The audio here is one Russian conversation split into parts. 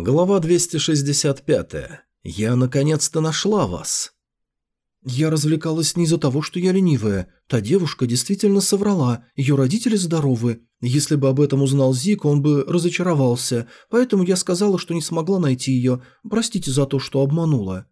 Глава 265. Я наконец-то нашла вас. Я развлекалась не из-за того, что я ленивая. Та девушка действительно соврала, ее родители здоровы. Если бы об этом узнал Зик, он бы разочаровался, поэтому я сказала, что не смогла найти ее. Простите за то, что обманула.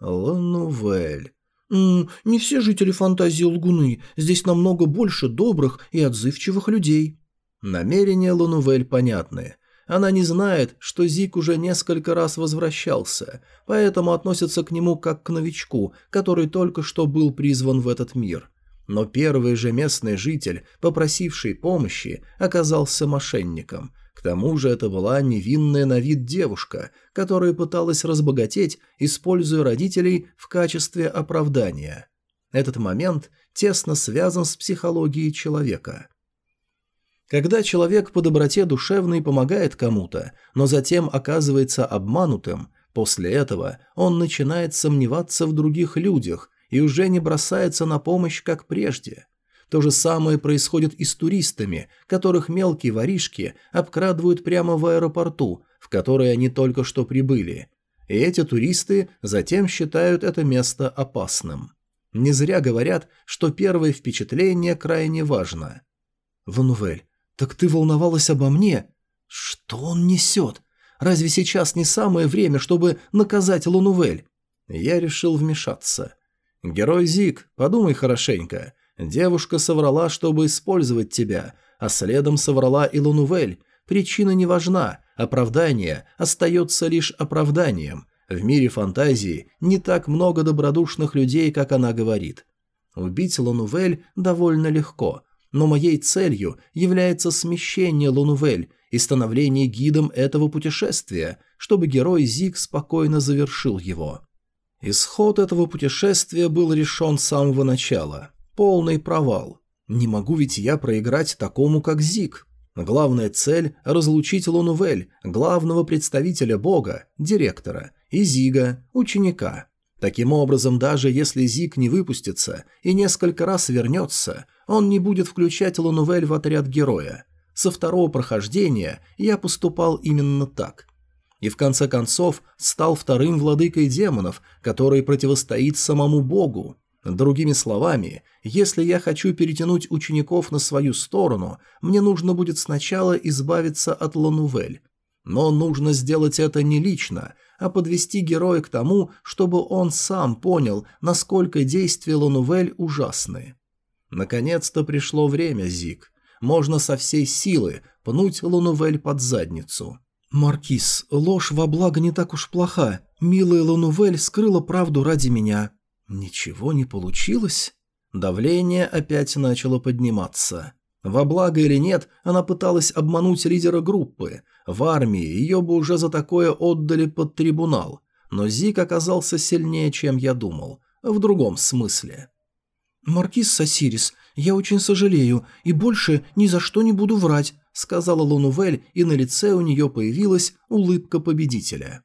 Ланувель. М не все жители фантазии лгуны. Здесь намного больше добрых и отзывчивых людей. Намерения Ланувель понятны. Она не знает, что Зик уже несколько раз возвращался, поэтому относится к нему как к новичку, который только что был призван в этот мир. Но первый же местный житель, попросивший помощи, оказался мошенником. К тому же это была невинная на вид девушка, которая пыталась разбогатеть, используя родителей в качестве оправдания. Этот момент тесно связан с психологией человека – когда человек по доброте душевной помогает кому-то, но затем оказывается обманутым, после этого он начинает сомневаться в других людях и уже не бросается на помощь, как прежде. То же самое происходит и с туристами, которых мелкие воришки обкрадывают прямо в аэропорту, в который они только что прибыли. И эти туристы затем считают это место опасным. Не зря говорят, что первое впечатление крайне важно. «Ванувель, «Так ты волновалась обо мне? Что он несет? Разве сейчас не самое время, чтобы наказать Лунувель?» Я решил вмешаться. «Герой Зик, подумай хорошенько. Девушка соврала, чтобы использовать тебя, а следом соврала и Лунувель. Причина не важна, оправдание остается лишь оправданием. В мире фантазии не так много добродушных людей, как она говорит. Убить Лунувель довольно легко, но моей целью является смещение Лунувель и становление гидом этого путешествия, чтобы герой Зиг спокойно завершил его. Исход этого путешествия был решен с самого начала. Полный провал. Не могу ведь я проиграть такому, как Зиг. Главная цель – разлучить Лунувель, главного представителя бога, директора, и Зига, ученика. Таким образом, даже если Зиг не выпустится и несколько раз вернется, он не будет включать Лунувель в отряд героя. Со второго прохождения я поступал именно так. И в конце концов стал вторым владыкой демонов, который противостоит самому богу. Другими словами, если я хочу перетянуть учеников на свою сторону, мне нужно будет сначала избавиться от Ланувель. Но нужно сделать это не лично, а подвести героя к тому, чтобы он сам понял, насколько действия Ланувель ужасны. Наконец-то пришло время, Зик. Можно со всей силы пнуть Ланувель под задницу. «Маркиз, ложь во благо не так уж плоха. Милая Ланувель скрыла правду ради меня». «Ничего не получилось?» Давление опять начало подниматься. Во благо или нет, она пыталась обмануть лидера группы. В армии ее бы уже за такое отдали под трибунал. Но Зик оказался сильнее, чем я думал. В другом смысле. «Маркиз Сосирис, я очень сожалею и больше ни за что не буду врать», сказала Лунувель, и на лице у нее появилась улыбка победителя.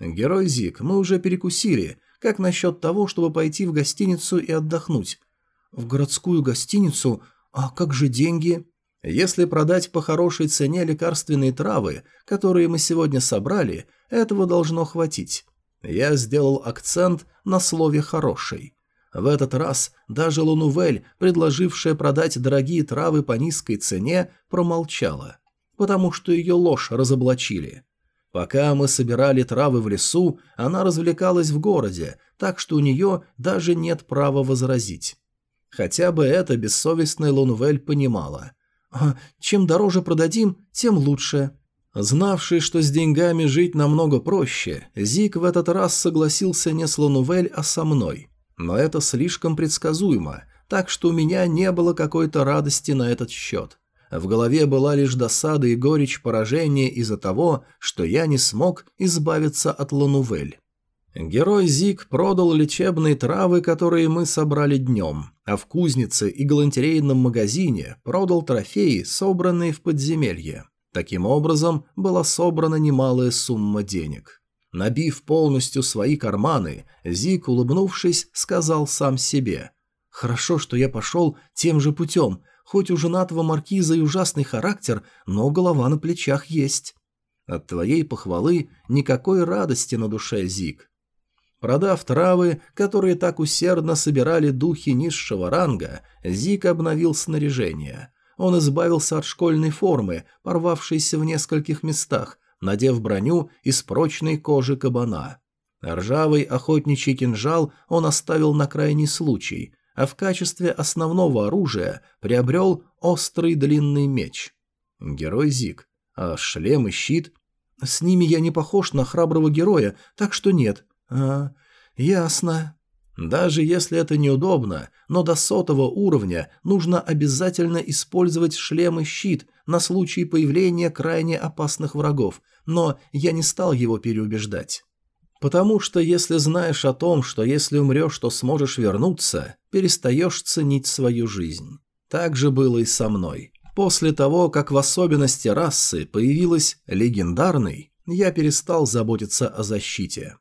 «Герой Зик, мы уже перекусили. Как насчет того, чтобы пойти в гостиницу и отдохнуть?» «В городскую гостиницу? «А как же деньги?» «Если продать по хорошей цене лекарственные травы, которые мы сегодня собрали, этого должно хватить». Я сделал акцент на слове «хороший». В этот раз даже Лунувель, предложившая продать дорогие травы по низкой цене, промолчала, потому что ее ложь разоблачили. Пока мы собирали травы в лесу, она развлекалась в городе, так что у нее даже нет права возразить. Хотя бы это бессовестная Лунвель понимала. А чем дороже продадим, тем лучше. Знавший, что с деньгами жить намного проще, Зик в этот раз согласился не с Лунувель, а со мной. Но это слишком предсказуемо, так что у меня не было какой-то радости на этот счет. В голове была лишь досада и горечь поражения из-за того, что я не смог избавиться от Лунувель. Герой Зик продал лечебные травы, которые мы собрали днем, а в кузнице и галантерейном магазине продал трофеи, собранные в подземелье. Таким образом, была собрана немалая сумма денег. Набив полностью свои карманы, Зик, улыбнувшись, сказал сам себе «Хорошо, что я пошел тем же путем, хоть у женатого маркиза и ужасный характер, но голова на плечах есть». От твоей похвалы никакой радости на душе, Зиг. Продав травы, которые так усердно собирали духи низшего ранга, Зик обновил снаряжение. Он избавился от школьной формы, порвавшейся в нескольких местах, надев броню из прочной кожи кабана. Ржавый охотничий кинжал он оставил на крайний случай, а в качестве основного оружия приобрел острый длинный меч. Герой Зик. А шлем и щит? С ними я не похож на храброго героя, так что нет. А, ясно. Даже если это неудобно, но до сотого уровня нужно обязательно использовать шлем и щит на случай появления крайне опасных врагов, но я не стал его переубеждать. Потому что если знаешь о том, что если умрешь, то сможешь вернуться, перестаешь ценить свою жизнь. Так же было и со мной. После того, как в особенности расы появилась легендарный, я перестал заботиться о защите.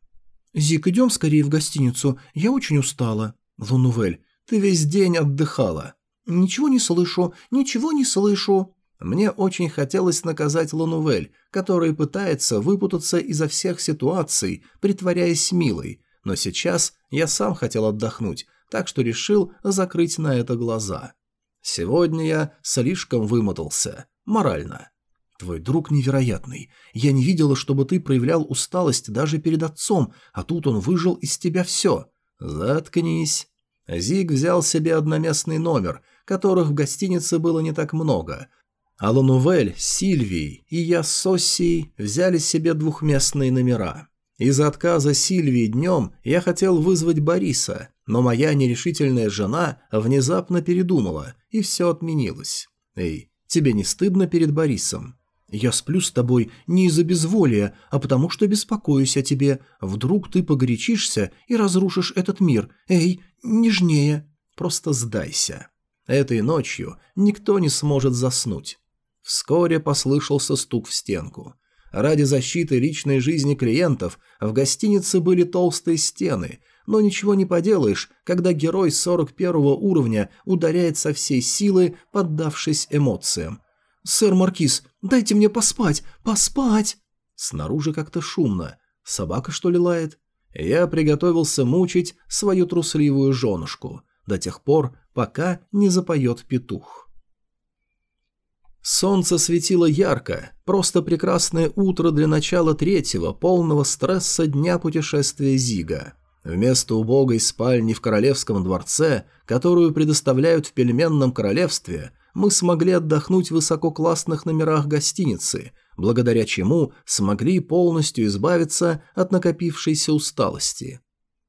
«Зик, идем скорее в гостиницу, я очень устала». «Лунувель, ты весь день отдыхала». «Ничего не слышу, ничего не слышу». Мне очень хотелось наказать Лунувель, которая пытается выпутаться изо всех ситуаций, притворяясь милой, но сейчас я сам хотел отдохнуть, так что решил закрыть на это глаза. Сегодня я слишком вымотался. Морально. Твой друг невероятный. Я не видела, чтобы ты проявлял усталость даже перед отцом, а тут он выжил из тебя все. Заткнись. Зиг взял себе одноместный номер, которых в гостинице было не так много. А Ланувель, Сильвией и я с Соссией взяли себе двухместные номера. Из-за отказа Сильвии днем я хотел вызвать Бориса, но моя нерешительная жена внезапно передумала, и все отменилось. Эй, тебе не стыдно перед Борисом? Я сплю с тобой не из-за безволия, а потому что беспокоюсь о тебе. Вдруг ты погорячишься и разрушишь этот мир. Эй, нежнее. Просто сдайся. Этой ночью никто не сможет заснуть. Вскоре послышался стук в стенку. Ради защиты личной жизни клиентов в гостинице были толстые стены, но ничего не поделаешь, когда герой 41 уровня ударяет со всей силы, поддавшись эмоциям. «Сэр Маркиз, дайте мне поспать! Поспать!» Снаружи как-то шумно. Собака, что ли, лает? Я приготовился мучить свою трусливую женушку до тех пор, пока не запоет петух. Солнце светило ярко, просто прекрасное утро для начала третьего, полного стресса дня путешествия Зига. Вместо убогой спальни в королевском дворце, которую предоставляют в пельменном королевстве, мы смогли отдохнуть в высококлассных номерах гостиницы, благодаря чему смогли полностью избавиться от накопившейся усталости.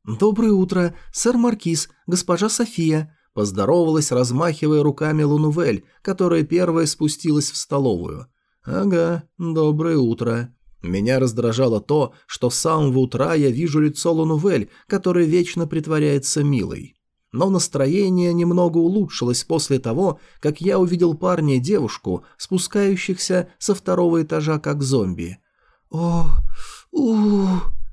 «Доброе утро, сэр Маркиз, госпожа София», поздоровалась, размахивая руками Лунувель, которая первая спустилась в столовую. «Ага, доброе утро». Меня раздражало то, что с самого утра я вижу лицо Лунувель, которая вечно притворяется милой но настроение немного улучшилось после того, как я увидел парня и девушку, спускающихся со второго этажа как зомби. О, у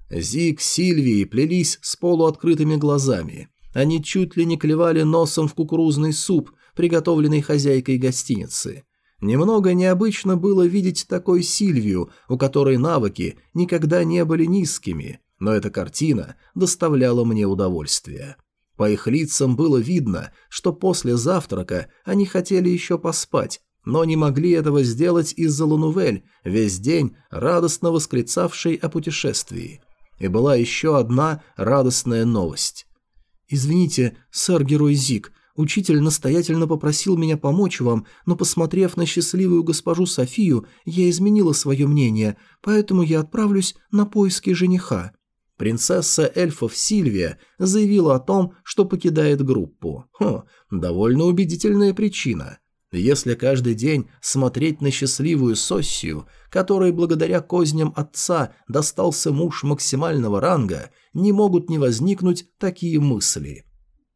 Зиг с Сильвией плелись с полуоткрытыми глазами. Они чуть ли не клевали носом в кукурузный суп, приготовленный хозяйкой гостиницы. Немного необычно было видеть такой Сильвию, у которой навыки никогда не были низкими, но эта картина доставляла мне удовольствие. По их лицам было видно, что после завтрака они хотели еще поспать, но не могли этого сделать из-за Лунувель, весь день радостно восклицавшей о путешествии. И была еще одна радостная новость. «Извините, сэр-герой Зик, учитель настоятельно попросил меня помочь вам, но, посмотрев на счастливую госпожу Софию, я изменила свое мнение, поэтому я отправлюсь на поиски жениха». Принцесса эльфов Сильвия заявила о том, что покидает группу. Хо, довольно убедительная причина. Если каждый день смотреть на счастливую Соссию, которой благодаря козням отца достался муж максимального ранга, не могут не возникнуть такие мысли.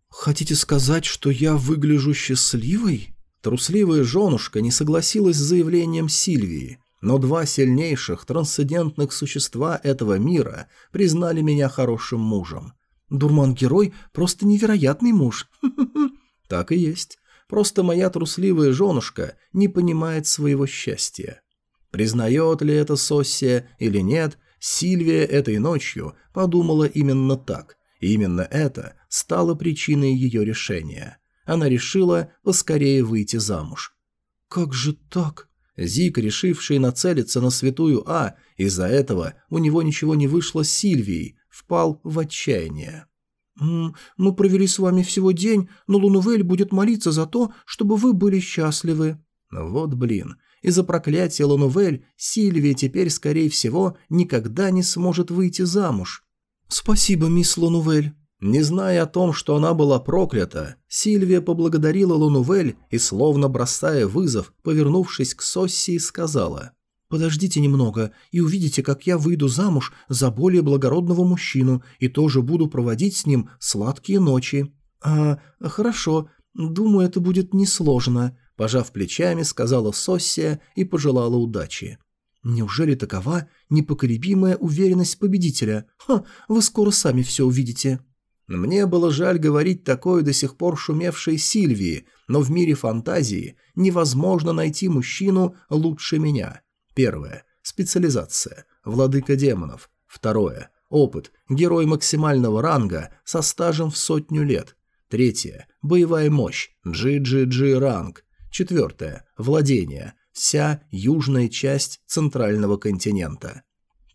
«Хотите сказать, что я выгляжу счастливой?» Трусливая женушка не согласилась с заявлением Сильвии. Но два сильнейших трансцендентных существа этого мира признали меня хорошим мужем. Дурман-герой просто невероятный муж. Так и есть. Просто моя трусливая женушка не понимает своего счастья. Признает ли это Соссия или нет, Сильвия этой ночью подумала именно так, и именно это стало причиной ее решения. Она решила поскорее выйти замуж. «Как же так?» Зик, решивший нацелиться на святую А, из-за этого у него ничего не вышло с Сильвией, впал в отчаяние. «Мы провели с вами всего день, но Лунувель будет молиться за то, чтобы вы были счастливы». Вот блин, из-за проклятия Лунувель Сильвия теперь, скорее всего, никогда не сможет выйти замуж. «Спасибо, мисс Лунувель». Не зная о том, что она была проклята, Сильвия поблагодарила Лунувель и, словно бросая вызов, повернувшись к Соссии, сказала «Подождите немного и увидите, как я выйду замуж за более благородного мужчину и тоже буду проводить с ним сладкие ночи». «А, хорошо, думаю, это будет несложно», – пожав плечами, сказала Соссия и пожелала удачи. «Неужели такова непоколебимая уверенность победителя? Ха, вы скоро сами все увидите». Мне было жаль говорить такое до сих пор шумевшей Сильвии, но в мире фантазии невозможно найти мужчину лучше меня. Первое. Специализация. Владыка демонов. Второе. Опыт. Герой максимального ранга со стажем в сотню лет. Третье. Боевая мощь. GGG ранг. Четвертое. Владение. Вся южная часть центрального континента.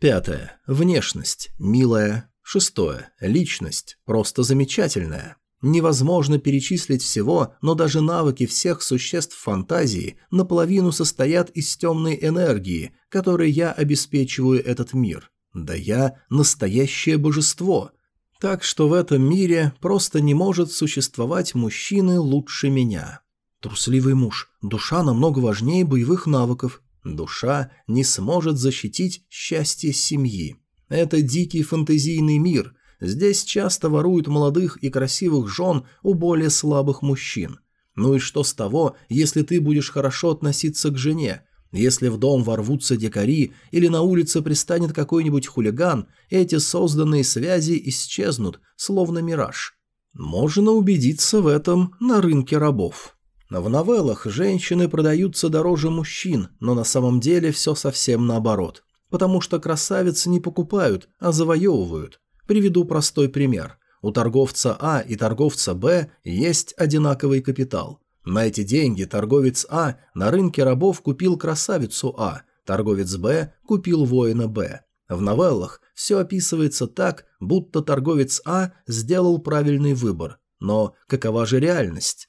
Пятое. Внешность. Милая, Шестое. Личность. Просто замечательная. Невозможно перечислить всего, но даже навыки всех существ фантазии наполовину состоят из темной энергии, которой я обеспечиваю этот мир. Да я настоящее божество. Так что в этом мире просто не может существовать мужчины лучше меня. Трусливый муж. Душа намного важнее боевых навыков. Душа не сможет защитить счастье семьи. Это дикий фантазийный мир. Здесь часто воруют молодых и красивых жен у более слабых мужчин. Ну и что с того, если ты будешь хорошо относиться к жене? Если в дом ворвутся дикари или на улице пристанет какой-нибудь хулиган, эти созданные связи исчезнут, словно мираж. Можно убедиться в этом на рынке рабов. В новеллах женщины продаются дороже мужчин, но на самом деле все совсем наоборот потому что красавиц не покупают, а завоевывают. Приведу простой пример. У торговца А и торговца Б есть одинаковый капитал. На эти деньги торговец А на рынке рабов купил красавицу А, торговец Б купил воина Б. В новеллах все описывается так, будто торговец А сделал правильный выбор. Но какова же реальность?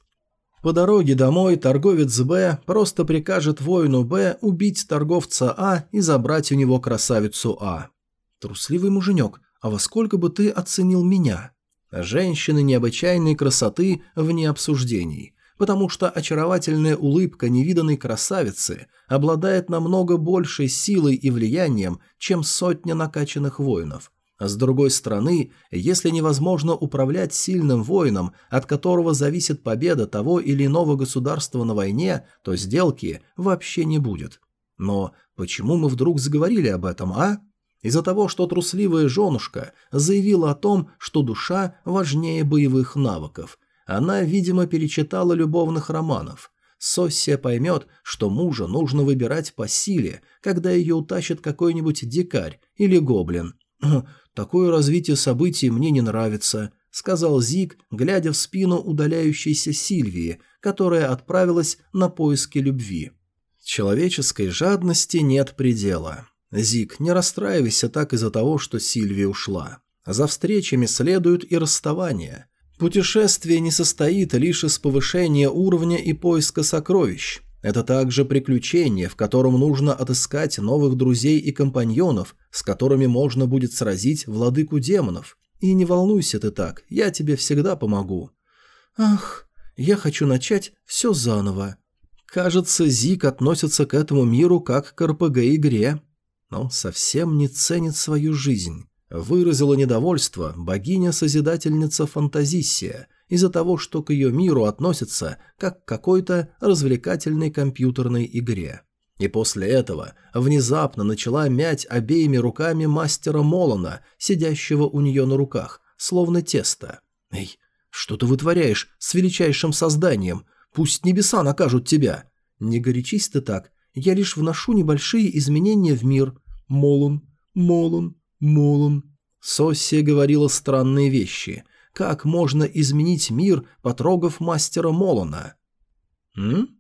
По дороге домой торговец Б просто прикажет воину Б убить торговца А и забрать у него красавицу А. Трусливый муженек, а во сколько бы ты оценил меня? Женщины необычайной красоты вне обсуждений, потому что очаровательная улыбка невиданной красавицы обладает намного большей силой и влиянием, чем сотня накачанных воинов. С другой стороны, если невозможно управлять сильным воином, от которого зависит победа того или иного государства на войне, то сделки вообще не будет. Но почему мы вдруг заговорили об этом, а? Из-за того, что трусливая женушка заявила о том, что душа важнее боевых навыков. Она, видимо, перечитала любовных романов. Соссия поймет, что мужа нужно выбирать по силе, когда ее утащит какой-нибудь дикарь или гоблин. «Такое развитие событий мне не нравится», — сказал Зиг, глядя в спину удаляющейся Сильвии, которая отправилась на поиски любви. Человеческой жадности нет предела. Зиг, не расстраивайся так из-за того, что Сильвия ушла. За встречами следует и расставание. Путешествие не состоит лишь из повышения уровня и поиска сокровищ. Это также приключение, в котором нужно отыскать новых друзей и компаньонов, с которыми можно будет сразить владыку демонов. И не волнуйся ты так, я тебе всегда помогу. Ах, я хочу начать все заново. Кажется, Зик относится к этому миру как к РПГ-игре. Он совсем не ценит свою жизнь. Выразила недовольство богиня-созидательница Фантазиссия, из-за того, что к ее миру относятся как к какой-то развлекательной компьютерной игре. И после этого внезапно начала мять обеими руками мастера Молона, сидящего у нее на руках, словно тесто. «Эй, что ты вытворяешь с величайшим созданием? Пусть небеса накажут тебя!» «Не горячись ты так, Я лишь вношу небольшие изменения в мир. Молон, молон, молон. Сосси говорила странные вещи. Как можно изменить мир, потрогав мастера Молона? М?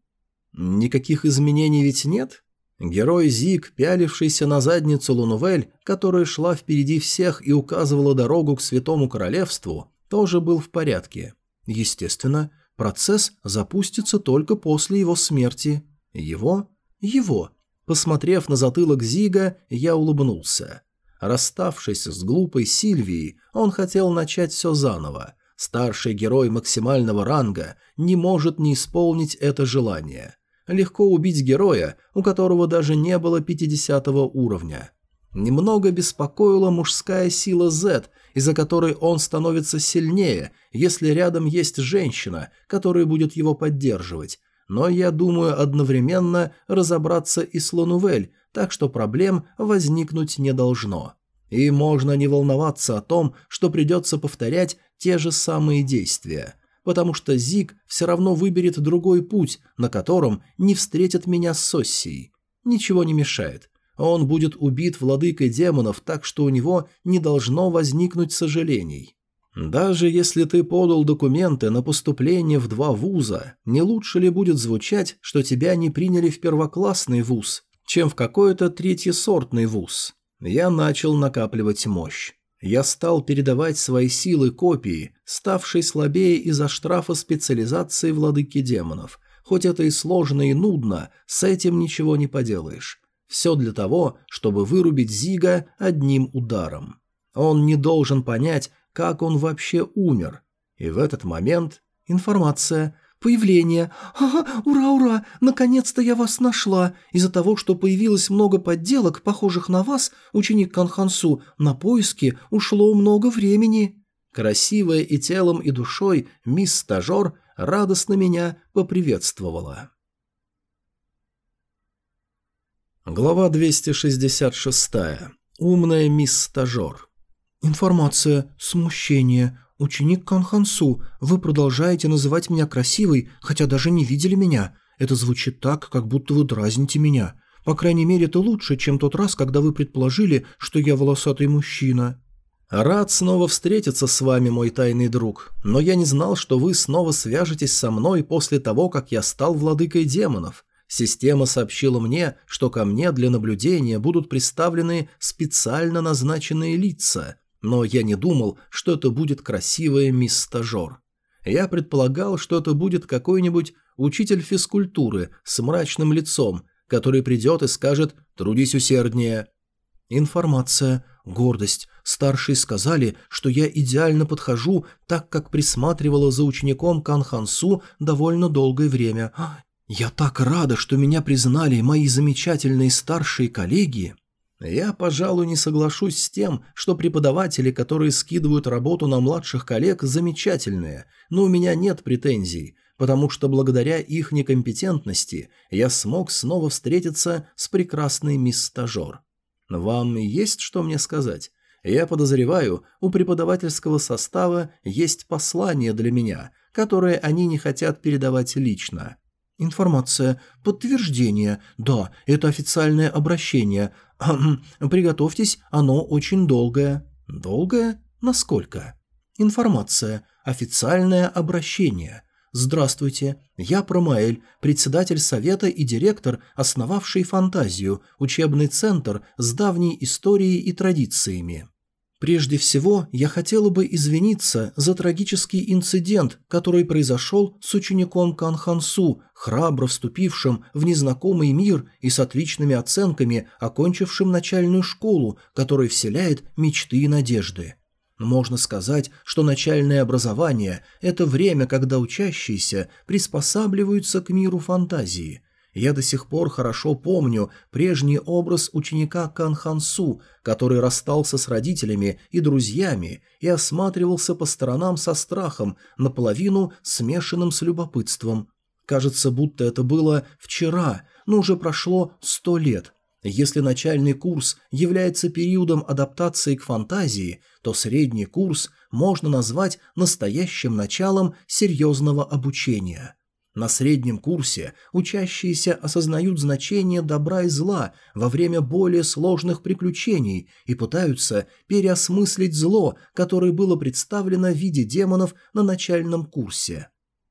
Никаких изменений ведь нет? Герой Зиг, пялившийся на задницу Лунувель, которая шла впереди всех и указывала дорогу к Святому Королевству, тоже был в порядке. Естественно, процесс запустится только после его смерти. Его? Его. Посмотрев на затылок Зига, я улыбнулся. Расставшись с глупой Сильвией, он хотел начать все заново. Старший герой максимального ранга не может не исполнить это желание. Легко убить героя, у которого даже не было 50 уровня. Немного беспокоила мужская сила Z, из-за которой он становится сильнее, если рядом есть женщина, которая будет его поддерживать. Но я думаю одновременно разобраться и с Ланувель, так что проблем возникнуть не должно. И можно не волноваться о том, что придется повторять те же самые действия, потому что Зиг все равно выберет другой путь, на котором не встретит меня с Соссией. Ничего не мешает. Он будет убит владыкой демонов, так что у него не должно возникнуть сожалений. Даже если ты подал документы на поступление в два вуза, не лучше ли будет звучать, что тебя не приняли в первоклассный вуз, чем в какой-то третьесортный вуз? Я начал накапливать мощь. Я стал передавать свои силы копии, ставшей слабее из-за штрафа специализации владыки демонов. Хоть это и сложно и нудно, с этим ничего не поделаешь. Все для того, чтобы вырубить Зига одним ударом. Он не должен понять, как он вообще умер. И в этот момент информация Появление. Ага, ура, ура! Наконец-то я вас нашла. Из-за того, что появилось много подделок, похожих на вас, ученик Канхансу, на поиски ушло много времени. Красивая и телом, и душой мисс-стажер радостно меня поприветствовала. Глава 266. Умная мисс-стажер. Информация, смущение, «Ученик Канхансу, вы продолжаете называть меня красивой, хотя даже не видели меня. Это звучит так, как будто вы дразните меня. По крайней мере, это лучше, чем тот раз, когда вы предположили, что я волосатый мужчина». «Рад снова встретиться с вами, мой тайный друг, но я не знал, что вы снова свяжетесь со мной после того, как я стал владыкой демонов. Система сообщила мне, что ко мне для наблюдения будут представлены специально назначенные лица, но я не думал, что это будет красивая мисс-стажер. Я предполагал, что это будет какой-нибудь учитель физкультуры с мрачным лицом, который придет и скажет «трудись усерднее». Информация, гордость. Старшие сказали, что я идеально подхожу, так как присматривала за учеником Кан Хансу довольно долгое время. Я так рада, что меня признали мои замечательные старшие коллеги. Я, пожалуй, не соглашусь с тем, что преподаватели, которые скидывают работу на младших коллег, замечательные, но у меня нет претензий, потому что благодаря их некомпетентности я смог снова встретиться с прекрасной мисс-стажер. Вам есть что мне сказать? Я подозреваю, у преподавательского состава есть послание для меня, которое они не хотят передавать лично. Информация. Подтверждение. Да, это официальное обращение. Приготовьтесь, оно очень долгое. Долгое? Насколько? Информация. Официальное обращение. Здравствуйте, я Промаэль, председатель совета и директор, основавший фантазию, учебный центр с давней историей и традициями. Прежде всего, я хотела бы извиниться за трагический инцидент, который произошел с учеником Канхансу, храбро вступившим в незнакомый мир и с отличными оценками, окончившим начальную школу, которая вселяет мечты и надежды. Можно сказать, что начальное образование – это время, когда учащиеся приспосабливаются к миру фантазии – я до сих пор хорошо помню прежний образ ученика Канхансу, который расстался с родителями и друзьями и осматривался по сторонам со страхом, наполовину смешанным с любопытством. Кажется, будто это было вчера, но уже прошло сто лет. Если начальный курс является периодом адаптации к фантазии, то средний курс можно назвать настоящим началом серьезного обучения – На среднем курсе учащиеся осознают значение добра и зла во время более сложных приключений и пытаются переосмыслить зло, которое было представлено в виде демонов на начальном курсе.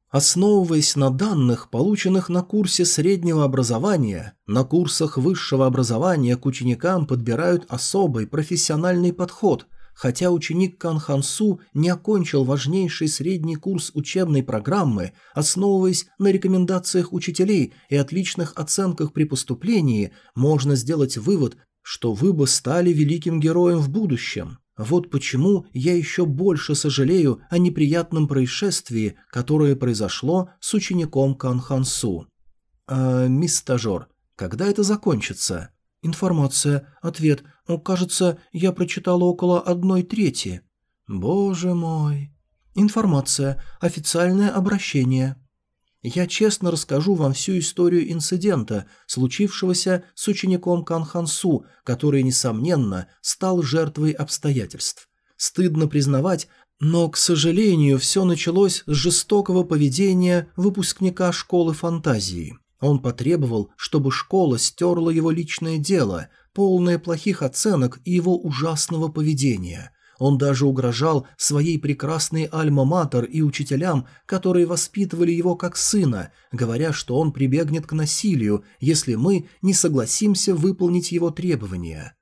Основываясь на данных, полученных на курсе среднего образования, на курсах высшего образования к ученикам подбирают особый профессиональный подход – Хотя ученик Кан Хансу не окончил важнейший средний курс учебной программы, основываясь на рекомендациях учителей и отличных оценках при поступлении, можно сделать вывод, что вы бы стали великим героем в будущем. Вот почему я еще больше сожалею о неприятном происшествии, которое произошло с учеником Кан Хансу. «Э, мисс стажер, когда это закончится?» Информация. Ответ. Кажется, я прочитала около одной трети. Боже мой. Информация. Официальное обращение. Я честно расскажу вам всю историю инцидента, случившегося с учеником Канхансу, который, несомненно, стал жертвой обстоятельств. Стыдно признавать, но, к сожалению, все началось с жестокого поведения выпускника школы фантазии. Он потребовал, чтобы школа стерла его личное дело, полное плохих оценок и его ужасного поведения. Он даже угрожал своей прекрасной альма-матер и учителям, которые воспитывали его как сына, говоря, что он прибегнет к насилию, если мы не согласимся выполнить его требования.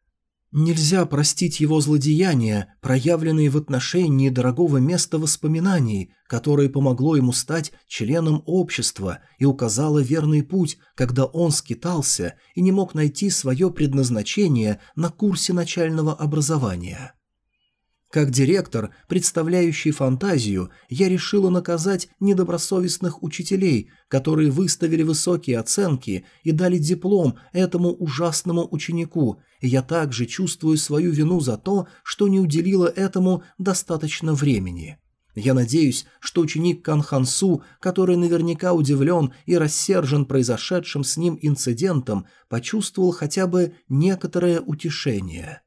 Нельзя простить его злодеяния, проявленные в отношении дорогого места воспоминаний, которое помогло ему стать членом общества и указало верный путь, когда он скитался и не мог найти свое предназначение на курсе начального образования. Как директор, представляющий фантазию, я решила наказать недобросовестных учителей, которые выставили высокие оценки и дали диплом этому ужасному ученику, и я также чувствую свою вину за то, что не уделила этому достаточно времени. Я надеюсь, что ученик Канхансу, который наверняка удивлен и рассержен произошедшим с ним инцидентом, почувствовал хотя бы некоторое утешение.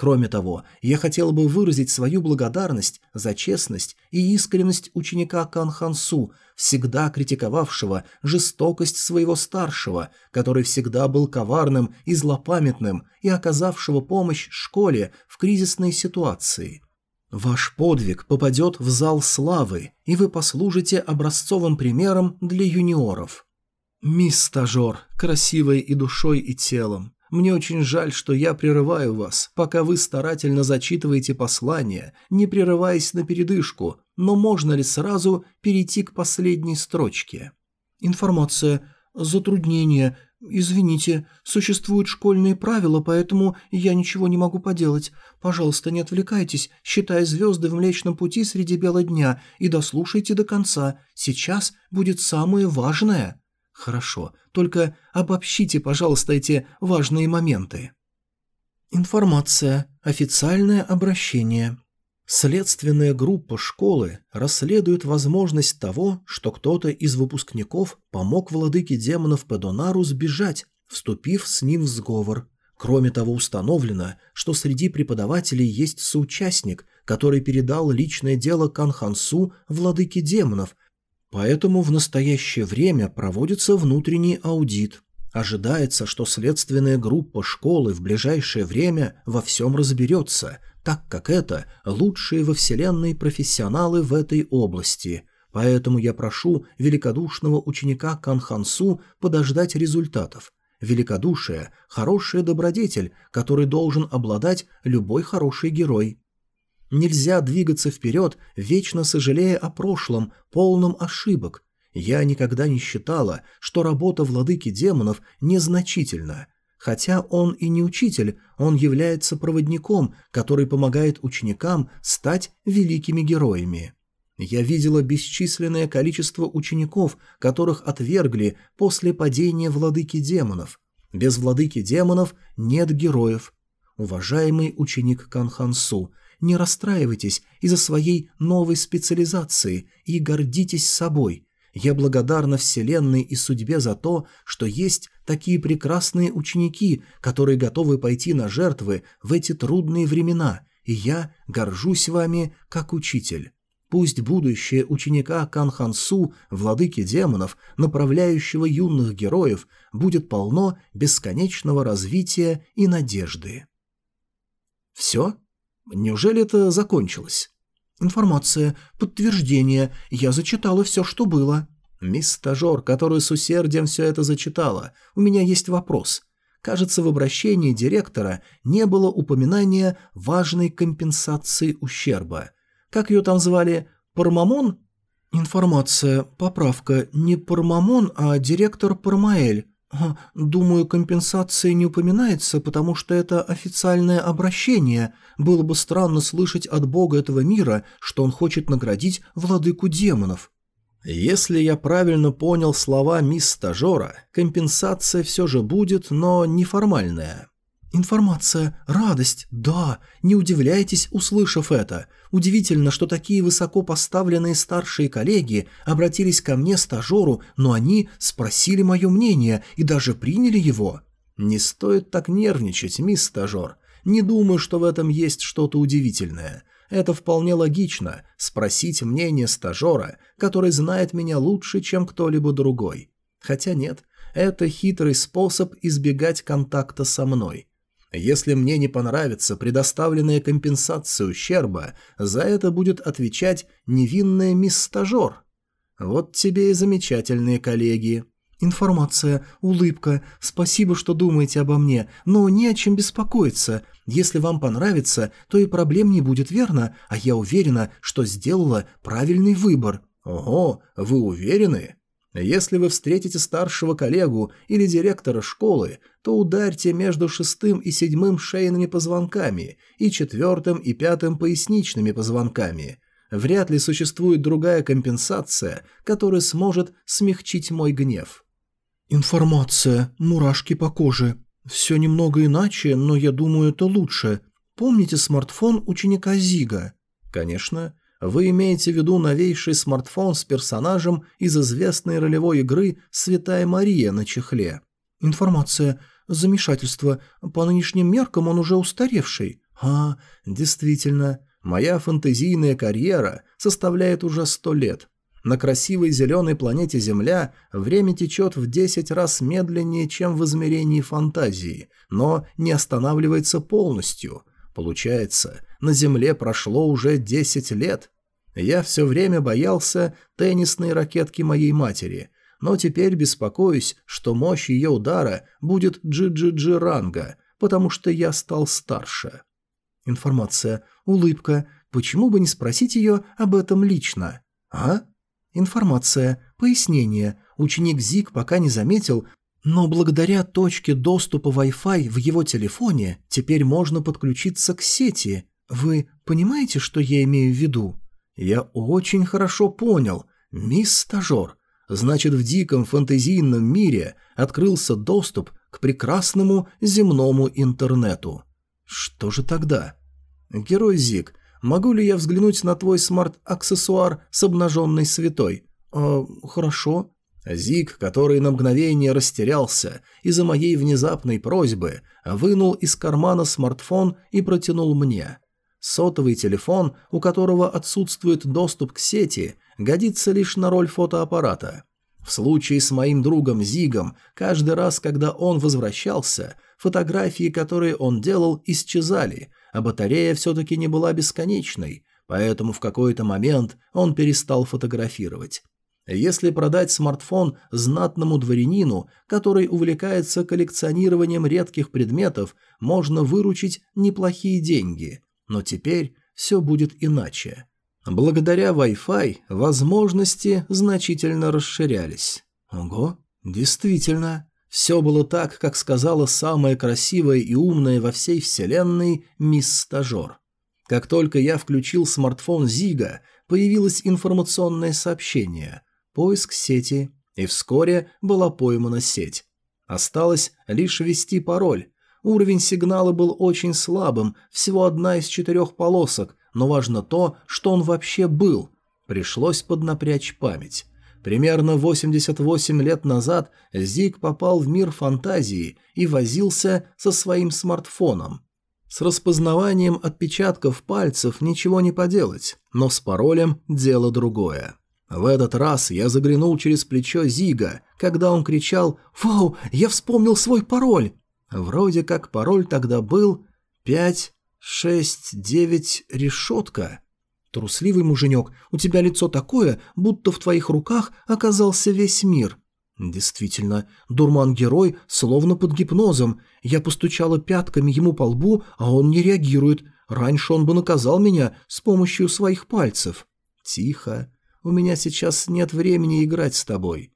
Кроме того, я хотел бы выразить свою благодарность за честность и искренность ученика Кан Хансу, всегда критиковавшего жестокость своего старшего, который всегда был коварным и злопамятным и оказавшего помощь школе в кризисной ситуации. Ваш подвиг попадет в зал славы, и вы послужите образцовым примером для юниоров. Мисс стажер, красивой и душой, и телом, мне очень жаль, что я прерываю вас, пока вы старательно зачитываете послание, не прерываясь на передышку, но можно ли сразу перейти к последней строчке? Информация. Затруднение. Извините, существуют школьные правила, поэтому я ничего не могу поделать. Пожалуйста, не отвлекайтесь, считая звезды в Млечном Пути среди бела дня, и дослушайте до конца. Сейчас будет самое важное. Хорошо, только обобщите, пожалуйста, эти важные моменты. Информация. Официальное обращение. Следственная группа школы расследует возможность того, что кто-то из выпускников помог владыке демонов Педонару сбежать, вступив с ним в сговор. Кроме того, установлено, что среди преподавателей есть соучастник, который передал личное дело Канхансу владыке демонов, Поэтому в настоящее время проводится внутренний аудит. Ожидается, что следственная группа школы в ближайшее время во всем разберется, так как это лучшие во Вселенной профессионалы в этой области. Поэтому я прошу великодушного ученика Канхансу подождать результатов. Великодушие – хороший добродетель, который должен обладать любой хороший герой. Нельзя двигаться вперед, вечно сожалея о прошлом, полном ошибок. Я никогда не считала, что работа владыки демонов незначительна. Хотя он и не учитель, он является проводником, который помогает ученикам стать великими героями. Я видела бесчисленное количество учеников, которых отвергли после падения владыки демонов. Без владыки демонов нет героев. Уважаемый ученик Канхансу, не расстраивайтесь из-за своей новой специализации и гордитесь собой. Я благодарна Вселенной и судьбе за то, что есть такие прекрасные ученики, которые готовы пойти на жертвы в эти трудные времена, и я горжусь вами как учитель. Пусть будущее ученика Канхансу, владыки демонов, направляющего юных героев, будет полно бесконечного развития и надежды. Все? Неужели это закончилось? Информация, подтверждение, я зачитала все, что было. Мисс Стажер, которая с усердием все это зачитала, у меня есть вопрос. Кажется, в обращении директора не было упоминания важной компенсации ущерба – как ее там звали? Пармамон? Информация, поправка, не Пармамон, а директор Пармаэль. Думаю, компенсация не упоминается, потому что это официальное обращение. Было бы странно слышать от бога этого мира, что он хочет наградить владыку демонов. Если я правильно понял слова мисс Стажера, компенсация все же будет, но неформальная. Информация, радость, да, не удивляйтесь, услышав это. Удивительно, что такие высоко поставленные старшие коллеги обратились ко мне, стажеру, но они спросили мое мнение и даже приняли его. Не стоит так нервничать, мисс стажер. Не думаю, что в этом есть что-то удивительное. Это вполне логично, спросить мнение стажера, который знает меня лучше, чем кто-либо другой. Хотя нет, это хитрый способ избегать контакта со мной. Если мне не понравится предоставленная компенсация ущерба, за это будет отвечать невинная мисс-стажер. Вот тебе и замечательные коллеги. Информация, улыбка, спасибо, что думаете обо мне, но не о чем беспокоиться. Если вам понравится, то и проблем не будет, верно? А я уверена, что сделала правильный выбор. Ого, вы уверены? Если вы встретите старшего коллегу или директора школы, то ударьте между шестым и седьмым шейными позвонками и четвертым и пятым поясничными позвонками. Вряд ли существует другая компенсация, которая сможет смягчить мой гнев. Информация, мурашки по коже. Все немного иначе, но я думаю, это лучше. Помните смартфон ученика Зига? Конечно. Вы имеете в виду новейший смартфон с персонажем из известной ролевой игры «Святая Мария» на чехле. Информация. Замешательство. По нынешним меркам он уже устаревший. А, действительно. Моя фэнтезийная карьера составляет уже сто лет. На красивой зеленой планете Земля время течет в 10 раз медленнее, чем в измерении фантазии, но не останавливается полностью. Получается, на Земле прошло уже 10 лет. Я все время боялся теннисной ракетки моей матери, но теперь беспокоюсь, что мощь ее удара будет GGG ранга, потому что я стал старше. Информация. Улыбка. Почему бы не спросить ее об этом лично? А? Информация. Пояснение. Ученик Зик пока не заметил, но благодаря точке доступа Wi-Fi в его телефоне теперь можно подключиться к сети. Вы понимаете, что я имею в виду? Я очень хорошо понял. Мисс Стажер. Значит, в диком фэнтезийном мире открылся доступ к прекрасному земному интернету. Что же тогда? Герой Зик, могу ли я взглянуть на твой смарт-аксессуар с обнаженной святой? Э, хорошо. Зик, который на мгновение растерялся из-за моей внезапной просьбы, вынул из кармана смартфон и протянул мне. Сотовый телефон, у которого отсутствует доступ к сети, годится лишь на роль фотоаппарата. В случае с моим другом Зигом, каждый раз, когда он возвращался, фотографии, которые он делал, исчезали, а батарея все-таки не была бесконечной, поэтому в какой-то момент он перестал фотографировать. Если продать смартфон знатному дворянину, который увлекается коллекционированием редких предметов, можно выручить неплохие деньги. Но теперь все будет иначе. Благодаря Wi-Fi возможности значительно расширялись. Ого, действительно. Все было так, как сказала самая красивая и умная во всей вселенной мисс Стажер. Как только я включил смартфон Зига, появилось информационное сообщение – поиск сети, и вскоре была поймана сеть. Осталось лишь ввести пароль. Уровень сигнала был очень слабым, всего одна из четырех полосок, но важно то, что он вообще был. Пришлось поднапрячь память. Примерно 88 лет назад Зиг попал в мир фантазии и возился со своим смартфоном. С распознаванием отпечатков пальцев ничего не поделать, но с паролем дело другое. В этот раз я заглянул через плечо Зига, когда он кричал «Вау, я вспомнил свой пароль!» Вроде как пароль тогда был «Пять, шесть, девять, решетка». «Трусливый муженек, у тебя лицо такое, будто в твоих руках оказался весь мир. Действительно, дурман-герой словно под гипнозом. Я постучала пятками ему по лбу, а он не реагирует. Раньше он бы наказал меня с помощью своих пальцев. Тихо. У меня сейчас нет времени играть с тобой.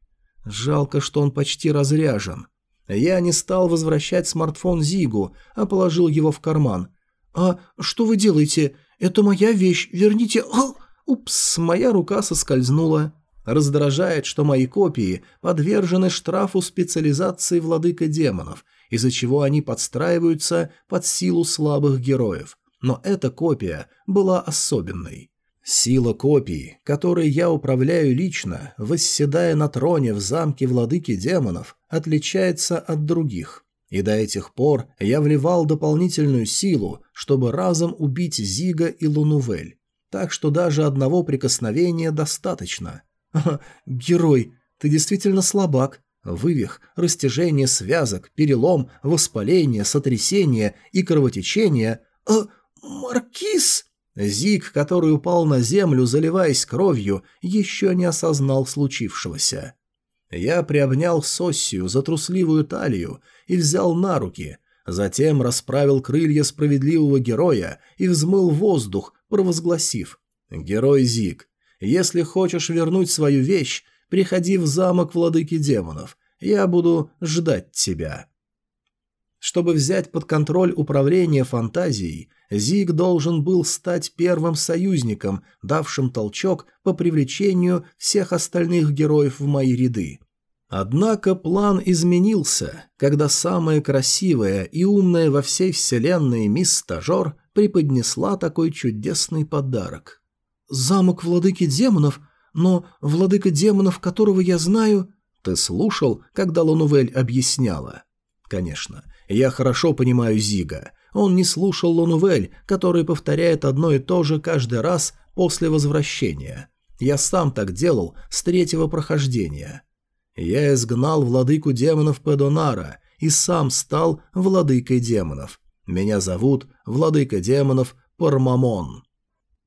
Жалко, что он почти разряжен. Я не стал возвращать смартфон Зигу, а положил его в карман. «А что вы делаете? Это моя вещь, верните...» О! Упс, моя рука соскользнула. Раздражает, что мои копии подвержены штрафу специализации владыка демонов, из-за чего они подстраиваются под силу слабых героев. Но эта копия была особенной. Сила копии, которой я управляю лично, восседая на троне в замке владыки демонов, отличается от других. И до этих пор я вливал дополнительную силу, чтобы разом убить Зига и Лунувель. Так что даже одного прикосновения достаточно – герой, ты действительно слабак. Вывих, растяжение связок, перелом, воспаление, сотрясение и кровотечение. А, Маркиз... Зиг, который упал на землю, заливаясь кровью, еще не осознал случившегося. Я приобнял Соссию за трусливую талию и взял на руки, затем расправил крылья справедливого героя и взмыл воздух, провозгласив «Герой Зиг, если хочешь вернуть свою вещь, приходи в замок владыки демонов. Я буду ждать тебя». Чтобы взять под контроль управление фантазией, Зиг должен был стать первым союзником, давшим толчок по привлечению всех остальных героев в мои ряды. Однако план изменился, когда самая красивая и умная во всей вселенной мисс Стажер преподнесла такой чудесный подарок. «Замок владыки демонов? Но владыка демонов, которого я знаю...» «Ты слушал, когда Лонувель объясняла?» «Конечно. Я хорошо понимаю Зига. Он не слушал Лонувель, который повторяет одно и то же каждый раз после возвращения. Я сам так делал с третьего прохождения. Я изгнал владыку демонов Педонара и сам стал владыкой демонов. Меня зовут владыка демонов Пармамон.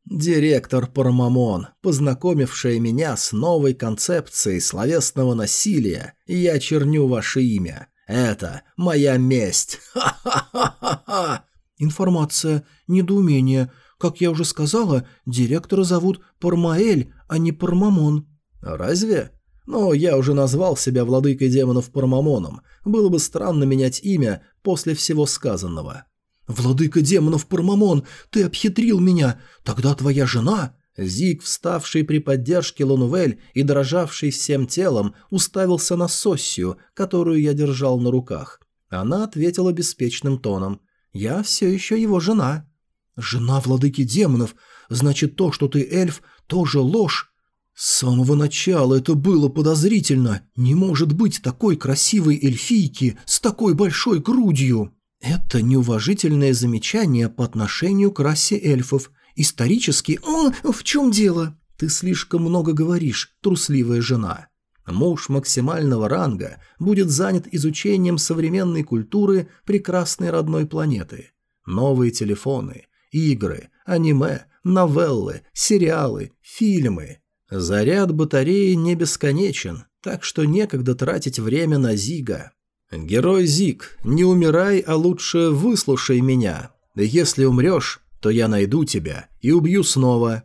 Директор Парамамон, познакомившая меня с новой концепцией словесного насилия, я черню ваше имя. Это моя месть. Ха-ха-ха-ха-ха. Информация, недоумение. Как я уже сказала, директора зовут Пармаэль, а не Пармамон. Разве? Но я уже назвал себя владыкой демонов Пармамоном. Было бы странно менять имя после всего сказанного. «Владыка демонов Пармамон, ты обхитрил меня! Тогда твоя жена...» Зиг, вставший при поддержке Лунувель и дрожавший всем телом, уставился на Соссию, которую я держал на руках. Она ответила беспечным тоном. «Я все еще его жена». «Жена владыки демонов? Значит, то, что ты эльф, тоже ложь?» «С самого начала это было подозрительно. Не может быть такой красивой эльфийки с такой большой грудью!» Это неуважительное замечание по отношению к расе эльфов. Исторически... О, в чем дело? Ты слишком много говоришь, трусливая жена. Муж максимального ранга будет занят изучением современной культуры прекрасной родной планеты. Новые телефоны, игры, аниме, новеллы, сериалы, фильмы. Заряд батареи не бесконечен, так что некогда тратить время на Зига. «Герой Зик, не умирай, а лучше выслушай меня. Если умрешь, то я найду тебя и убью снова».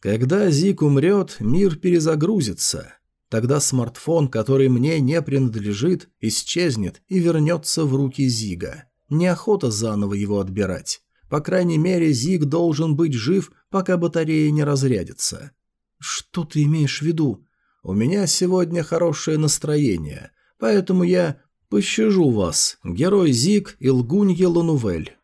Когда Зик умрет, мир перезагрузится. Тогда смартфон, который мне не принадлежит, исчезнет и вернется в руки Зига. Неохота заново его отбирать. По крайней мере, Зиг должен быть жив, пока батарея не разрядится. «Что ты имеешь в виду?» «У меня сегодня хорошее настроение, поэтому я «Пощажу вас, герой Зиг и лгунья Ланувель».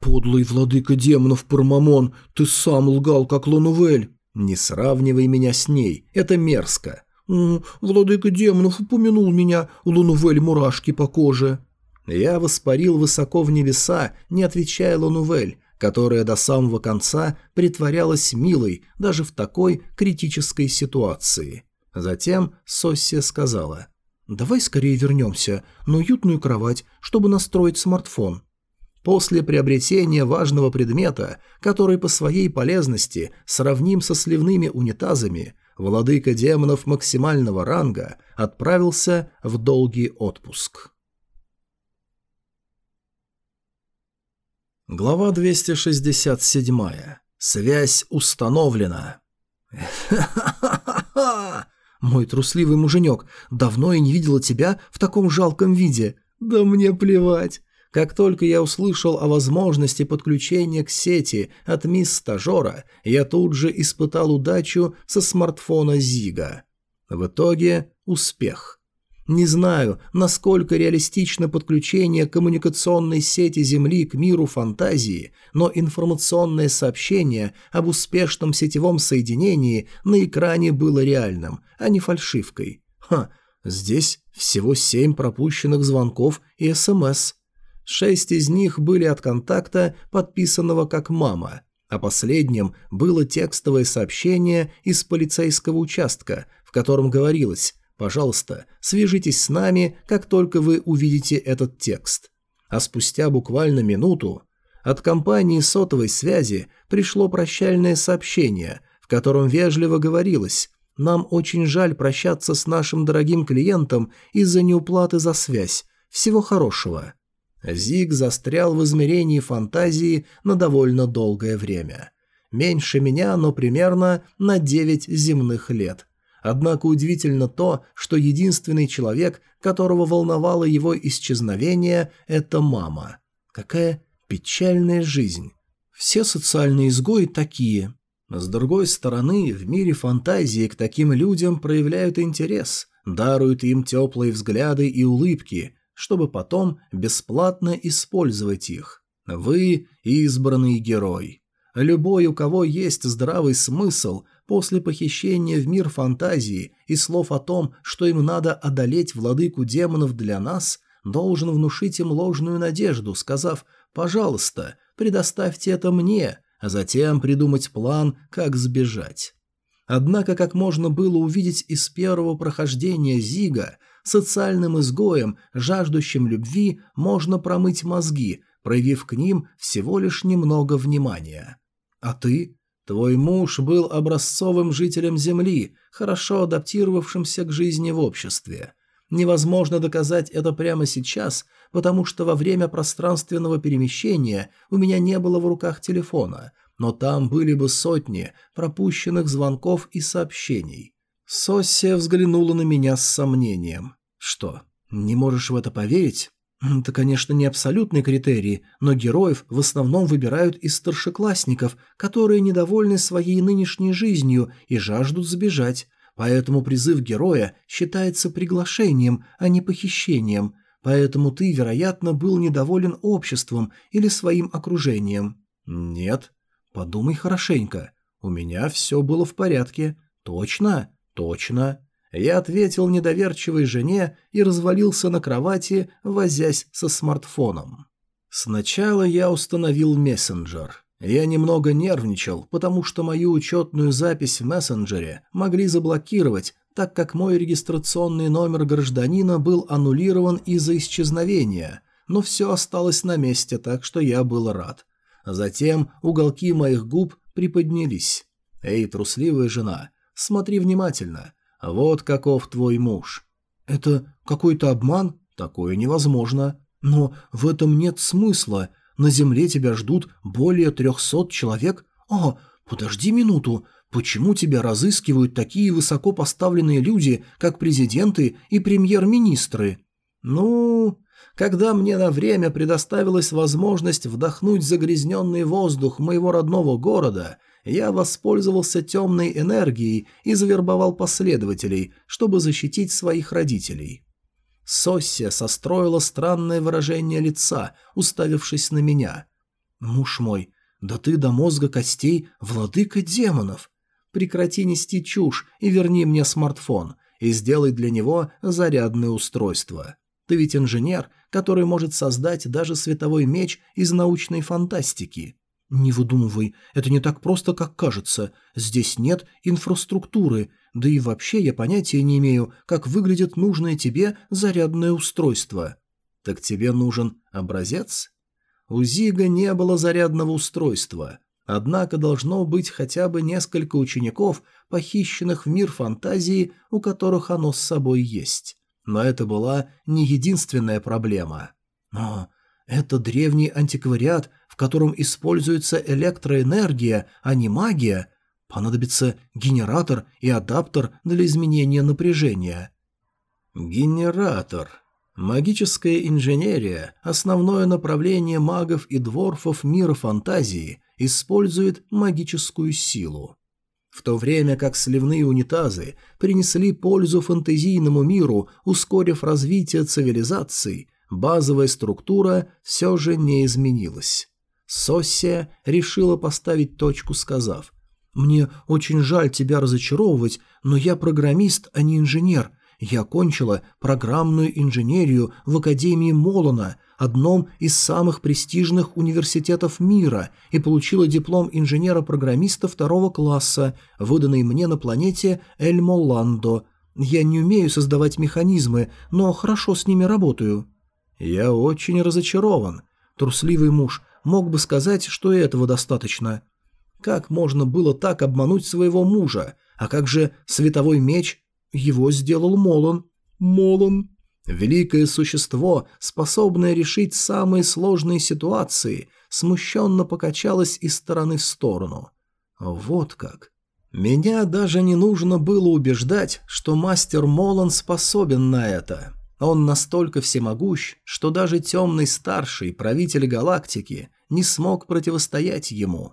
«Подлый владыка демонов Пармамон, ты сам лгал, как Ланувель». «Не сравнивай меня с ней, это мерзко». «М -м, «Владыка демонов упомянул меня, Ланувель мурашки по коже». Я воспарил высоко в небеса, не отвечая Лунувель, которая до самого конца притворялась милой даже в такой критической ситуации. Затем Соссия сказала, «Давай скорее вернемся на уютную кровать, чтобы настроить смартфон». После приобретения важного предмета, который по своей полезности сравним со сливными унитазами, владыка демонов максимального ранга отправился в долгий отпуск. Глава 267. Связь установлена. Мой трусливый муженек, давно я не видела тебя в таком жалком виде. Да мне плевать. Как только я услышал о возможности подключения к сети от мисс-стажера, я тут же испытал удачу со смартфона Зига. В итоге успех. Не знаю, насколько реалистично подключение коммуникационной сети Земли к миру фантазии, но информационное сообщение об успешном сетевом соединении на экране было реальным, а не фальшивкой. Ха, здесь всего семь пропущенных звонков и СМС. Шесть из них были от контакта, подписанного как «мама», а последним было текстовое сообщение из полицейского участка, в котором говорилось Пожалуйста, свяжитесь с нами, как только вы увидите этот текст. А спустя буквально минуту от компании сотовой связи пришло прощальное сообщение, в котором вежливо говорилось «Нам очень жаль прощаться с нашим дорогим клиентом из-за неуплаты за связь. Всего хорошего». Зиг застрял в измерении фантазии на довольно долгое время. Меньше меня, но примерно на 9 земных лет. Однако удивительно то, что единственный человек, которого волновало его исчезновение, это мама. Какая печальная жизнь. Все социальные изгои такие. С другой стороны, в мире фантазии к таким людям проявляют интерес, даруют им теплые взгляды и улыбки, чтобы потом бесплатно использовать их. Вы – избранный герой. Любой, у кого есть здравый смысл, После похищения в мир фантазии и слов о том, что им надо одолеть владыку демонов для нас, должен внушить им ложную надежду, сказав «пожалуйста, предоставьте это мне», а затем придумать план, как сбежать. Однако, как можно было увидеть из первого прохождения Зига, социальным изгоем, жаждущим любви, можно промыть мозги, проявив к ним всего лишь немного внимания. А ты? Твой муж был образцовым жителем Земли, хорошо адаптировавшимся к жизни в обществе. Невозможно доказать это прямо сейчас, потому что во время пространственного перемещения у меня не было в руках телефона, но там были бы сотни пропущенных звонков и сообщений. Соссия взглянула на меня с сомнением. «Что, не можешь в это поверить?» Это, конечно, не абсолютный критерий, но героев в основном выбирают из старшеклассников, которые недовольны своей нынешней жизнью и жаждут сбежать. Поэтому призыв героя считается приглашением, а не похищением. Поэтому ты, вероятно, был недоволен обществом или своим окружением. Нет. Подумай хорошенько. У меня все было в порядке. Точно? Точно. Я ответил недоверчивой жене и развалился на кровати, возясь со смартфоном. Сначала я установил мессенджер. Я немного нервничал, потому что мою учетную запись в мессенджере могли заблокировать, так как мой регистрационный номер гражданина был аннулирован из-за исчезновения, но все осталось на месте, так что я был рад. Затем уголки моих губ приподнялись. «Эй, трусливая жена, смотри внимательно. Вот каков твой муж. Это какой-то обман? Такое невозможно. Но в этом нет смысла. На земле тебя ждут более трехсот человек. О, подожди минуту. Почему тебя разыскивают такие высокопоставленные люди, как президенты и премьер-министры? Ну, когда мне на время предоставилась возможность вдохнуть загрязненный воздух моего родного города – я воспользовался темной энергией и завербовал последователей, чтобы защитить своих родителей. Соссия состроила странное выражение лица, уставившись на меня. «Муж мой, да ты до мозга костей владыка демонов! Прекрати нести чушь и верни мне смартфон, и сделай для него зарядное устройство. Ты ведь инженер, который может создать даже световой меч из научной фантастики. Не выдумывай, это не так просто, как кажется. Здесь нет инфраструктуры, да и вообще я понятия не имею, как выглядит нужное тебе зарядное устройство. Так тебе нужен образец? У Зига не было зарядного устройства. Однако должно быть хотя бы несколько учеников, похищенных в мир фантазии, у которых оно с собой есть. Но это была не единственная проблема. Но это древний антиквариат, в котором используется электроэнергия, а не магия. Понадобится генератор и адаптер для изменения напряжения. Генератор. Магическая инженерия, основное направление магов и дворфов мира фантазии, использует магическую силу. В то время как сливные унитазы принесли пользу фантазийному миру, ускорив развитие цивилизаций, базовая структура все же не изменилась. Соссия решила поставить точку, сказав, «Мне очень жаль тебя разочаровывать, но я программист, а не инженер. Я окончила программную инженерию в Академии Молона, одном из самых престижных университетов мира, и получила диплом инженера-программиста второго класса, выданный мне на планете Эль-Молландо. Я не умею создавать механизмы, но хорошо с ними работаю». «Я очень разочарован. Трусливый муж мог бы сказать, что этого достаточно. Как можно было так обмануть своего мужа? А как же световой меч его сделал Молон. Молон. Великое существо, способное решить самые сложные ситуации, смущенно покачалось из стороны в сторону. Вот как. Меня даже не нужно было убеждать, что мастер Молон способен на это. Он настолько всемогущ, что даже темный старший, правитель галактики, не смог противостоять ему.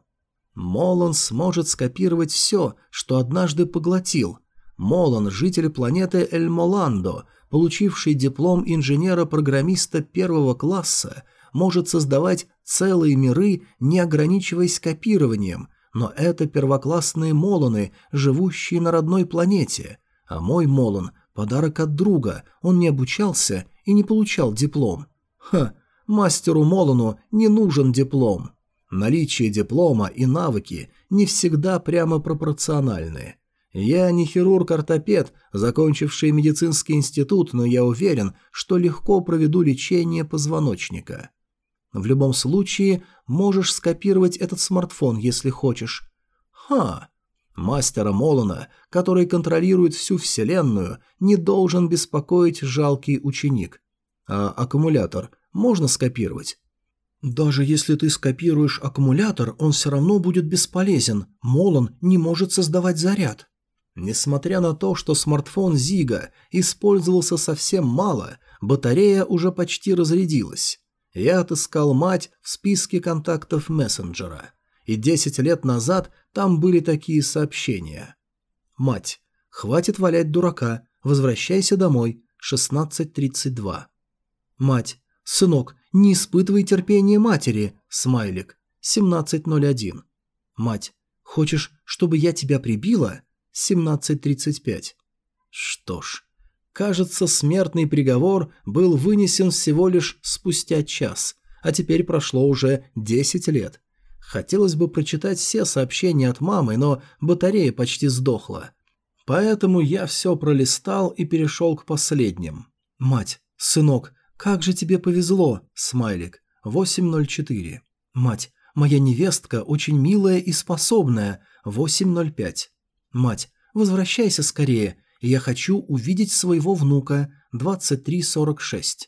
Молон сможет скопировать все, что однажды поглотил, Молон, житель планеты Эльмоландо, получивший диплом инженера-программиста первого класса, может создавать целые миры, не ограничиваясь копированием, но это первоклассные Молоны, живущие на родной планете, а мой Молон – подарок от друга, он не обучался и не получал диплом. Ха, мастеру Молону не нужен диплом. Наличие диплома и навыки не всегда прямо пропорциональны. Я не хирург-ортопед, закончивший медицинский институт, но я уверен, что легко проведу лечение позвоночника. В любом случае, можешь скопировать этот смартфон, если хочешь. Ха! Мастера Молона, который контролирует всю Вселенную, не должен беспокоить жалкий ученик. А аккумулятор можно скопировать? Даже если ты скопируешь аккумулятор, он все равно будет бесполезен. Молон не может создавать заряд. Несмотря на то, что смартфон Зига использовался совсем мало, батарея уже почти разрядилась. Я отыскал мать в списке контактов мессенджера. И 10 лет назад там были такие сообщения. «Мать, хватит валять дурака, возвращайся домой, 16.32». «Мать, сынок, не испытывай терпения матери, смайлик, 17.01». «Мать, хочешь, чтобы я тебя прибила?» 17.35. Что ж, кажется, смертный приговор был вынесен всего лишь спустя час, а теперь прошло уже 10 лет. Хотелось бы прочитать все сообщения от мамы, но батарея почти сдохла. Поэтому я все пролистал и перешел к последним. «Мать, сынок, как же тебе повезло!» Смайлик. 804. «Мать, моя невестка очень милая и способная. 805. «Мать, возвращайся скорее, я хочу увидеть своего внука, 2346».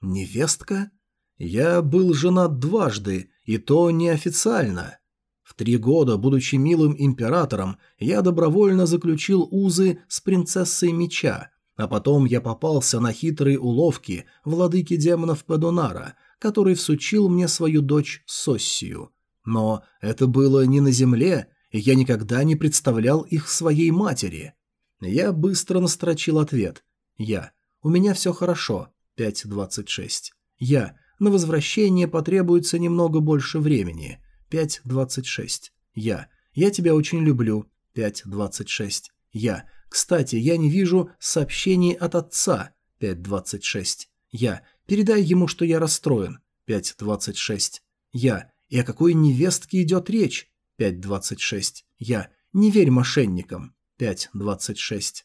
«Невестка? Я был женат дважды, и то неофициально». В три года, будучи милым императором, я добровольно заключил узы с принцессой меча, а потом я попался на хитрые уловки владыки демонов Падонара, который всучил мне свою дочь Соссию. Но это было не на земле, и я никогда не представлял их своей матери. Я быстро настрочил ответ. Я. У меня все хорошо. 5.26. Я. На возвращение потребуется немного больше времени. 5.26. Я. Я тебя очень люблю. 5.26. Я. Кстати, я не вижу сообщений от отца. 5.26. Я. Передай ему, что я расстроен. 5.26. Я. И о какой невестке идет речь? 5.26. Я. Не верь мошенникам. 5.26.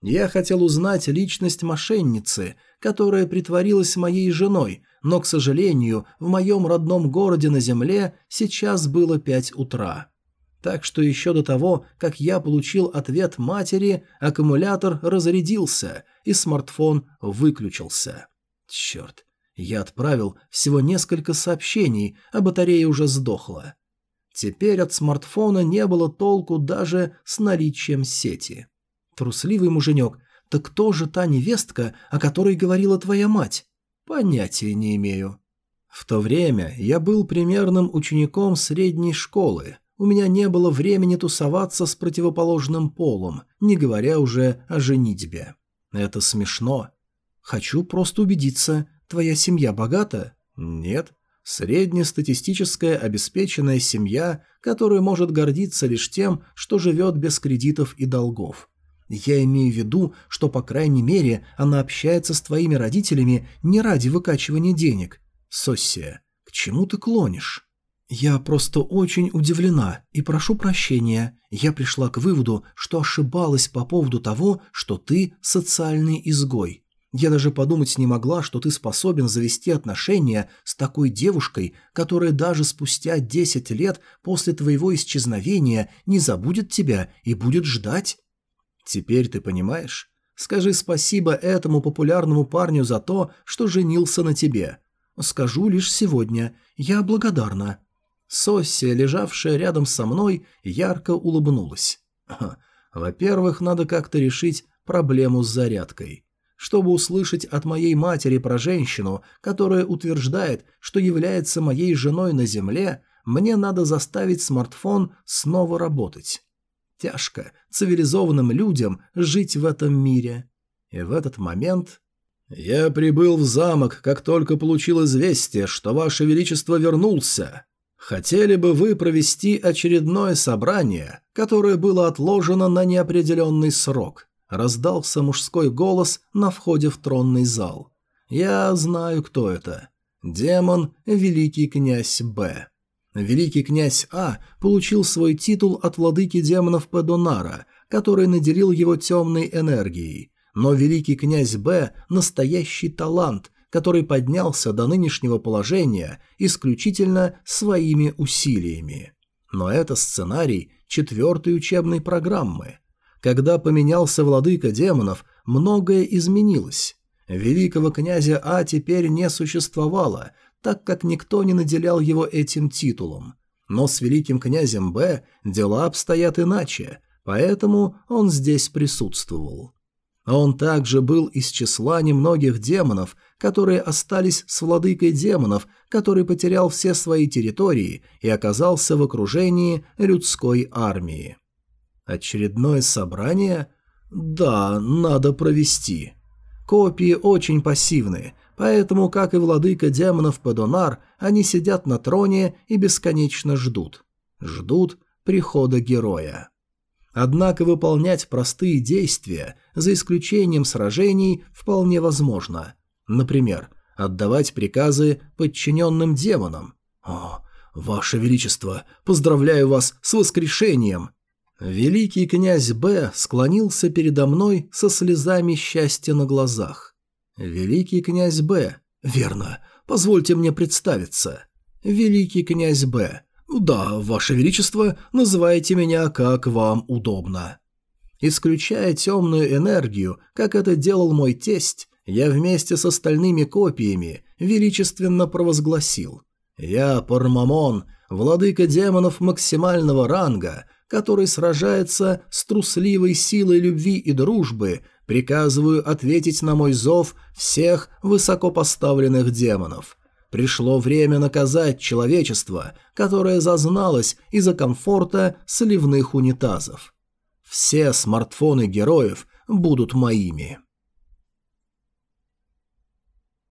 Я хотел узнать личность мошенницы, которая притворилась моей женой, но, к сожалению, в моем родном городе на земле сейчас было пять утра. Так что еще до того, как я получил ответ матери, аккумулятор разрядился, и смартфон выключился. Черт, я отправил всего несколько сообщений, а батарея уже сдохла. Теперь от смартфона не было толку даже с наличием сети. Трусливый муженек, так кто же та невестка, о которой говорила твоя мать? Понятия не имею. В то время я был примерным учеником средней школы. У меня не было времени тусоваться с противоположным полом, не говоря уже о женитьбе. Это смешно. Хочу просто убедиться, твоя семья богата? Нет. Среднестатистическая обеспеченная семья, которая может гордиться лишь тем, что живет без кредитов и долгов. Я имею в виду, что, по крайней мере, она общается с твоими родителями не ради выкачивания денег. Соссия, к чему ты клонишь? Я просто очень удивлена и прошу прощения. Я пришла к выводу, что ошибалась по поводу того, что ты социальный изгой. Я даже подумать не могла, что ты способен завести отношения с такой девушкой, которая даже спустя 10 лет после твоего исчезновения не забудет тебя и будет ждать. Теперь ты понимаешь? Скажи спасибо этому популярному парню за то, что женился на тебе. Скажу лишь сегодня. Я благодарна. Соссия, лежавшая рядом со мной, ярко улыбнулась. Во-первых, надо как-то решить проблему с зарядкой. Чтобы услышать от моей матери про женщину, которая утверждает, что является моей женой на земле, мне надо заставить смартфон снова работать. Тяжко цивилизованным людям жить в этом мире. И в этот момент... «Я прибыл в замок, как только получил известие, что Ваше Величество вернулся. Хотели бы вы провести очередное собрание, которое было отложено на неопределенный срок?» Раздался мужской голос на входе в тронный зал. «Я знаю, кто это. Демон Великий князь Б». Великий князь А получил свой титул от владыки демонов Педонара, который наделил его темной энергией. Но великий князь Б – настоящий талант, который поднялся до нынешнего положения исключительно своими усилиями. Но это сценарий четвертой учебной программы. Когда поменялся владыка демонов, многое изменилось. Великого князя А теперь не существовало – так как никто не наделял его этим титулом. Но с великим князем Б дела обстоят иначе, поэтому он здесь присутствовал. Он также был из числа немногих демонов, которые остались с владыкой демонов, который потерял все свои территории и оказался в окружении людской армии. Очередное собрание? Да, надо провести. Копии очень пассивны, Поэтому, как и владыка демонов Падонар, они сидят на троне и бесконечно ждут. Ждут прихода героя. Однако выполнять простые действия, за исключением сражений, вполне возможно. Например, отдавать приказы подчиненным демонам. «О, Ваше Величество, поздравляю вас с воскрешением!» Великий князь Б склонился передо мной со слезами счастья на глазах. «Великий князь Б». «Верно. Позвольте мне представиться». «Великий князь Б». «Да, Ваше Величество, называйте меня как вам удобно». Исключая темную энергию, как это делал мой тесть, я вместе с остальными копиями величественно провозгласил. «Я Пармамон, владыка демонов максимального ранга, который сражается с трусливой силой любви и дружбы Приказываю ответить на мой зов всех высокопоставленных демонов. Пришло время наказать человечество, которое зазналось из-за комфорта сливных унитазов. Все смартфоны героев будут моими.